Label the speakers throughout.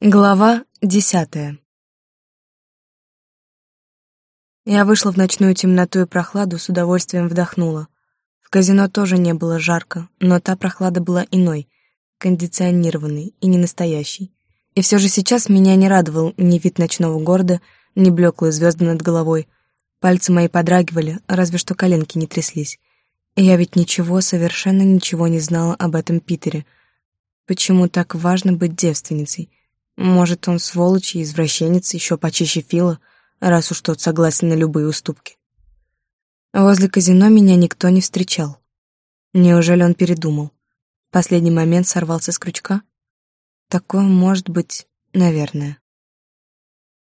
Speaker 1: Глава десятая Я вышла в ночную темноту и прохладу, с удовольствием вдохнула. В казино тоже не было жарко, но та прохлада была иной, кондиционированной и не настоящей. И все же сейчас меня не радовал ни вид ночного города, ни блеклые звезды над головой. Пальцы мои подрагивали, разве что коленки не тряслись. И я ведь ничего, совершенно ничего не знала об этом Питере. Почему так важно быть девственницей? Может, он сволочь и извращенец еще почище Фила, раз уж тот согласен на любые уступки. Возле казино меня никто не встречал. Неужели он передумал? В последний момент сорвался с крючка? Такое может быть, наверное.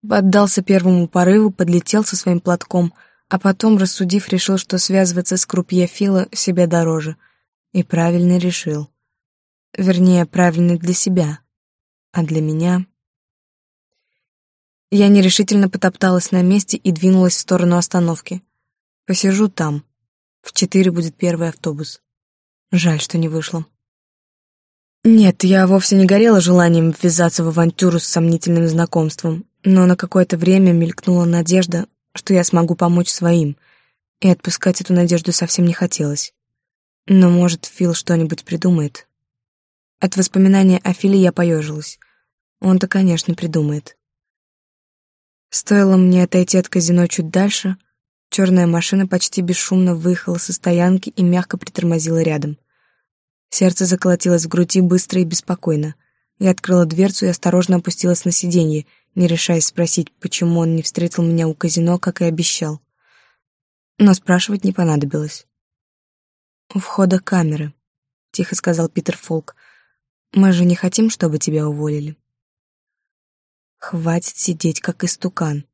Speaker 1: Поддался первому порыву, подлетел со своим платком, а потом, рассудив, решил, что связываться с крупье Фила себе дороже. И правильно решил. Вернее, правильно для себя. А для меня... Я нерешительно потопталась на месте и двинулась в сторону остановки. Посижу там. В четыре будет первый автобус. Жаль, что не вышло. Нет, я вовсе не горела желанием ввязаться в авантюру с сомнительным знакомством, но на какое-то время мелькнула надежда, что я смогу помочь своим, и отпускать эту надежду совсем не хотелось. Но, может, Фил что-нибудь придумает. От воспоминания о Филе я поежилась. Он-то, конечно, придумает. Стоило мне отойти от казино чуть дальше, черная машина почти бесшумно выехала со стоянки и мягко притормозила рядом. Сердце заколотилось в груди быстро и беспокойно. Я открыла дверцу и осторожно опустилась на сиденье, не решаясь спросить, почему он не встретил меня у казино, как и обещал. Но спрашивать не понадобилось. «У входа камеры», — тихо сказал Питер Фолк. Мы же не хотим, чтобы тебя уволили. Хватит сидеть, как истукан.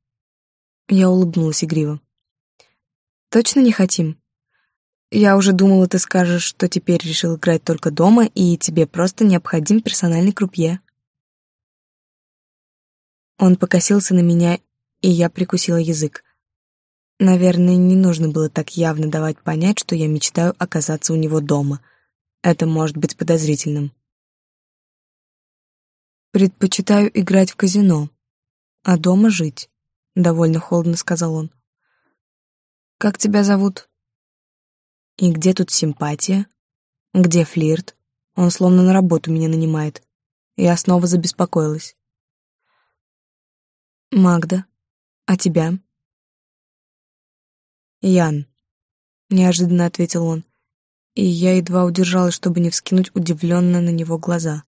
Speaker 1: Я улыбнулась игриво. Точно не хотим? Я уже думала, ты скажешь, что теперь решил играть только дома, и тебе просто необходим персональный крупье. Он покосился на меня, и я прикусила язык. Наверное, не нужно было так явно давать понять, что я мечтаю оказаться у него дома. Это может быть подозрительным. Предпочитаю играть в казино, а дома жить, довольно холодно сказал он. Как тебя зовут? И где тут симпатия? Где флирт? Он словно на работу меня нанимает. Я снова забеспокоилась. Магда, а тебя? Ян, неожиданно ответил он, и я едва удержалась, чтобы не вскинуть удивленно на него глаза.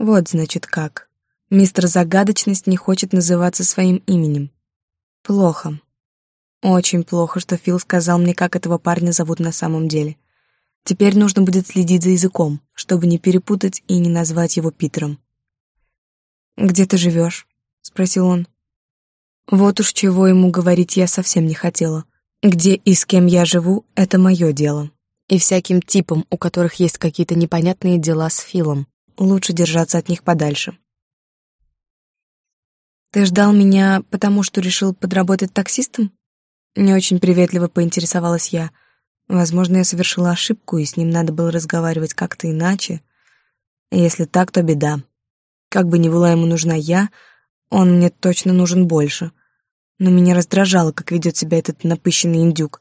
Speaker 1: Вот, значит, как. Мистер Загадочность не хочет называться своим именем. Плохо. Очень плохо, что Фил сказал мне, как этого парня зовут на самом деле. Теперь нужно будет следить за языком, чтобы не перепутать и не назвать его Питером. «Где ты живешь?» — спросил он. Вот уж чего ему говорить я совсем не хотела. Где и с кем я живу — это мое дело. И всяким типам, у которых есть какие-то непонятные дела с Филом лучше держаться от них подальше. «Ты ждал меня, потому что решил подработать таксистом?» Не очень приветливо поинтересовалась я. Возможно, я совершила ошибку, и с ним надо было разговаривать как-то иначе. Если так, то беда. Как бы ни была ему нужна я, он мне точно нужен больше. Но меня раздражало, как ведет себя этот напыщенный индюк.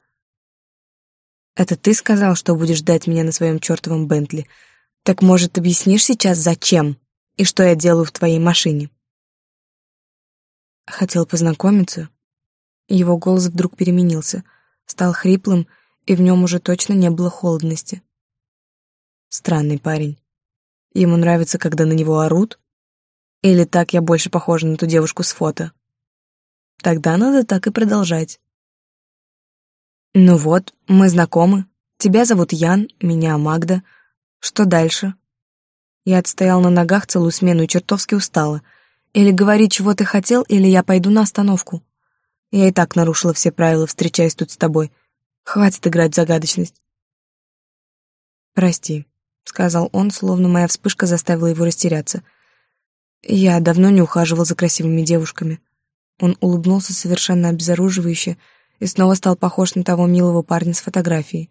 Speaker 1: «Это ты сказал, что будешь ждать меня на своем чертовом Бентли?» Так, может, объяснишь сейчас, зачем и что я делаю в твоей машине?» Хотел познакомиться. Его голос вдруг переменился, стал хриплым, и в нем уже точно не было холодности. Странный парень. Ему нравится, когда на него орут? Или так я больше похожа на ту девушку с фото? Тогда надо так и продолжать. Ну вот, мы знакомы. Тебя зовут Ян, меня Магда — что дальше? Я отстоял на ногах целую смену и чертовски устала. Или говори, чего ты хотел, или я пойду на остановку. Я и так нарушила все правила, встречаясь тут с тобой. Хватит играть в загадочность. «Прости», — сказал он, словно моя вспышка заставила его растеряться. «Я давно не ухаживал за красивыми девушками». Он улыбнулся совершенно обезоруживающе и снова стал похож на того милого парня с фотографией.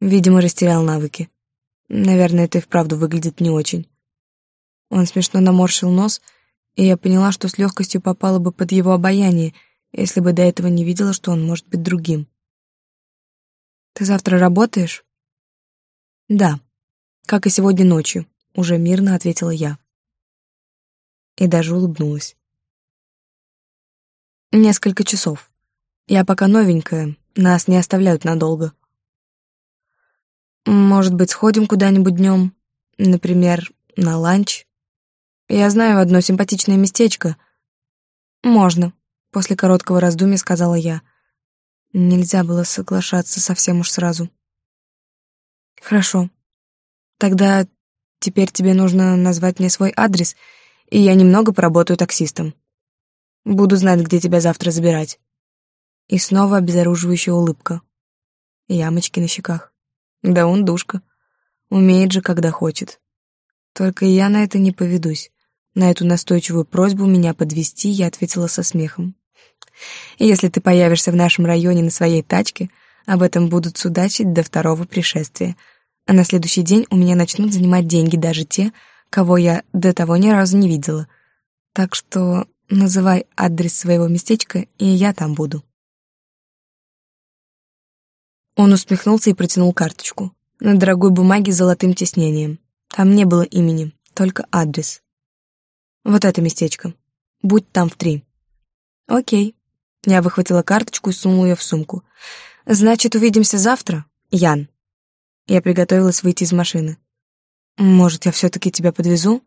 Speaker 1: Видимо, растерял навыки. Наверное, это и вправду выглядит не очень. Он смешно наморщил нос, и я поняла, что с легкостью попала бы под его обаяние, если бы до этого не видела, что он может быть другим. «Ты завтра работаешь?» «Да, как и сегодня ночью», — уже мирно ответила я. И даже улыбнулась. «Несколько часов. Я пока новенькая, нас не оставляют надолго. Может быть, сходим куда-нибудь днем, например, на ланч? Я знаю одно симпатичное местечко. Можно, после короткого раздумья сказала я. Нельзя было соглашаться совсем уж сразу. Хорошо. Тогда теперь тебе нужно назвать мне свой адрес, и я немного поработаю таксистом. Буду знать, где тебя завтра забирать. И снова обезоруживающая улыбка. Ямочки на щеках. Да он душка. Умеет же, когда хочет. Только я на это не поведусь. На эту настойчивую просьбу меня подвести я ответила со смехом. Если ты появишься в нашем районе на своей тачке, об этом будут судачить до второго пришествия. А на следующий день у меня начнут занимать деньги даже те, кого я до того ни разу не видела. Так что называй адрес своего местечка, и я там буду. Он усмехнулся и протянул карточку. На дорогой бумаге с золотым тиснением. Там не было имени, только адрес. Вот это местечко. Будь там в три. Окей. Я выхватила карточку и сунула ее в сумку. Значит, увидимся завтра, Ян. Я приготовилась выйти из машины. Может, я все-таки тебя подвезу?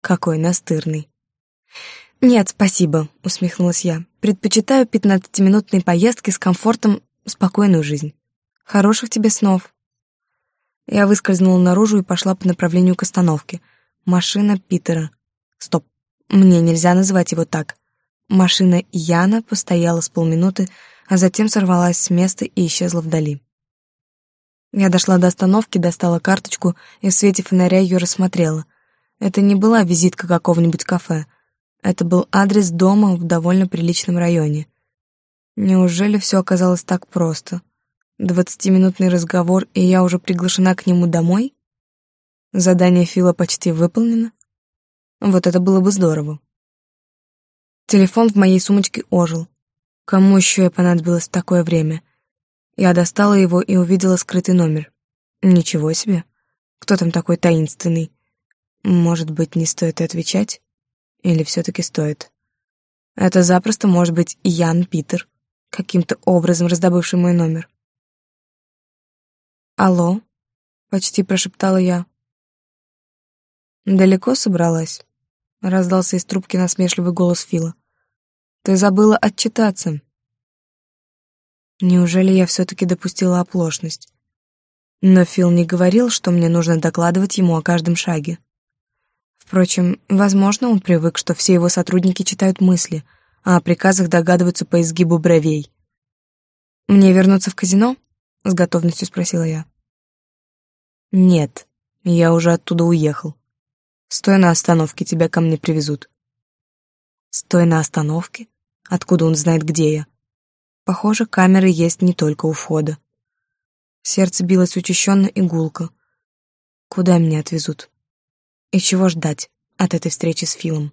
Speaker 1: Какой настырный. Нет, спасибо, усмехнулась я. Предпочитаю пятнадцатиминутные поездки с комфортом спокойную жизнь. Хороших тебе снов. Я выскользнула наружу и пошла по направлению к остановке. Машина Питера. Стоп, мне нельзя называть его так. Машина Яна постояла с полминуты, а затем сорвалась с места и исчезла вдали. Я дошла до остановки, достала карточку и в свете фонаря ее рассмотрела. Это не была визитка какого-нибудь кафе. Это был адрес дома в довольно приличном районе. Неужели все оказалось так просто? Двадцатиминутный разговор, и я уже приглашена к нему домой? Задание Фила почти выполнено? Вот это было бы здорово. Телефон в моей сумочке ожил. Кому еще и понадобилось такое время? Я достала его и увидела скрытый номер. Ничего себе. Кто там такой таинственный? Может быть, не стоит отвечать? Или все-таки стоит? Это запросто может быть Ян Питер каким-то образом раздобывший мой номер. «Алло?» — почти прошептала я. «Далеко собралась?» — раздался из трубки насмешливый голос Фила. «Ты забыла отчитаться». Неужели я все-таки допустила оплошность? Но Фил не говорил, что мне нужно докладывать ему о каждом шаге. Впрочем, возможно, он привык, что все его сотрудники читают мысли — а о приказах догадываются по изгибу бровей. «Мне вернуться в казино?» — с готовностью спросила я. «Нет, я уже оттуда уехал. Стой на остановке, тебя ко мне привезут». «Стой на остановке? Откуда он знает, где я?» Похоже, камеры есть не только у входа. Сердце билось учащенно и гулко. Куда меня отвезут? И чего ждать от этой встречи с Филом?